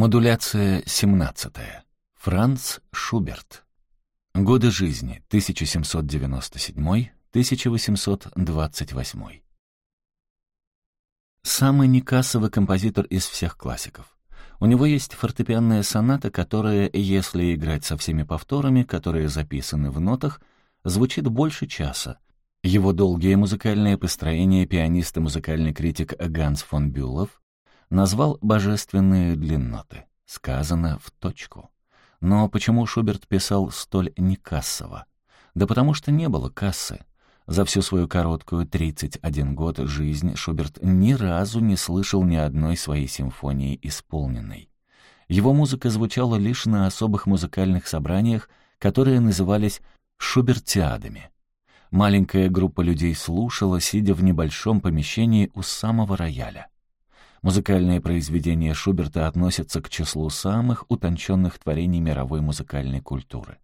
Модуляция 17. Франц Шуберт. Годы жизни 1797-1828. Самый некассовый композитор из всех классиков. У него есть фортепианная соната, которая, если играть со всеми повторами, которые записаны в нотах, звучит больше часа. Его долгие музыкальные построения пианист и музыкальный критик Ганс фон Бюлов назвал «божественные длинноты». Сказано в точку. Но почему Шуберт писал столь некассово? Да потому что не было кассы. За всю свою короткую 31 год жизнь Шуберт ни разу не слышал ни одной своей симфонии исполненной. Его музыка звучала лишь на особых музыкальных собраниях, которые назывались «шубертиадами». Маленькая группа людей слушала, сидя в небольшом помещении у самого рояля. Музыкальные произведения Шуберта относятся к числу самых утонченных творений мировой музыкальной культуры.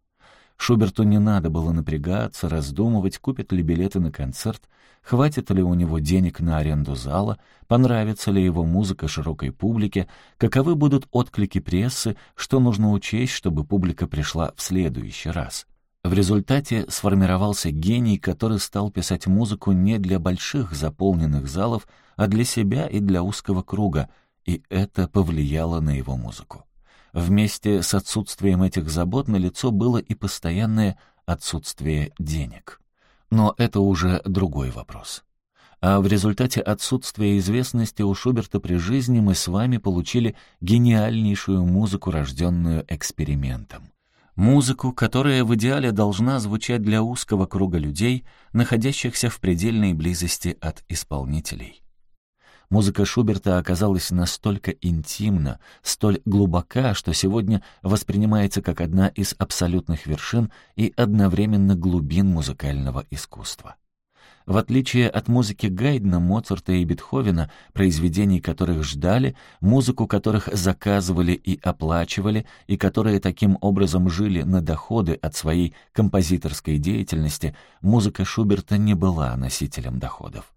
Шуберту не надо было напрягаться, раздумывать, купит ли билеты на концерт, хватит ли у него денег на аренду зала, понравится ли его музыка широкой публике, каковы будут отклики прессы, что нужно учесть, чтобы публика пришла в следующий раз. В результате сформировался гений, который стал писать музыку не для больших заполненных залов, а для себя и для узкого круга, и это повлияло на его музыку. Вместе с отсутствием этих забот на лицо было и постоянное отсутствие денег. Но это уже другой вопрос. А в результате отсутствия известности у Шуберта при жизни мы с вами получили гениальнейшую музыку, рожденную экспериментом. Музыку, которая в идеале должна звучать для узкого круга людей, находящихся в предельной близости от исполнителей. Музыка Шуберта оказалась настолько интимна, столь глубока, что сегодня воспринимается как одна из абсолютных вершин и одновременно глубин музыкального искусства. В отличие от музыки Гайдна, Моцарта и Бетховена, произведений которых ждали, музыку которых заказывали и оплачивали, и которые таким образом жили на доходы от своей композиторской деятельности, музыка Шуберта не была носителем доходов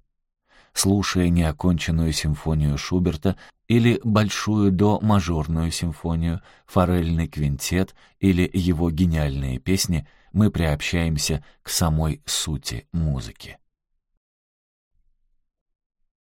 слушая неоконченную симфонию Шуберта или большую до мажорную симфонию, форельный квинтет или его гениальные песни, мы приобщаемся к самой сути музыки.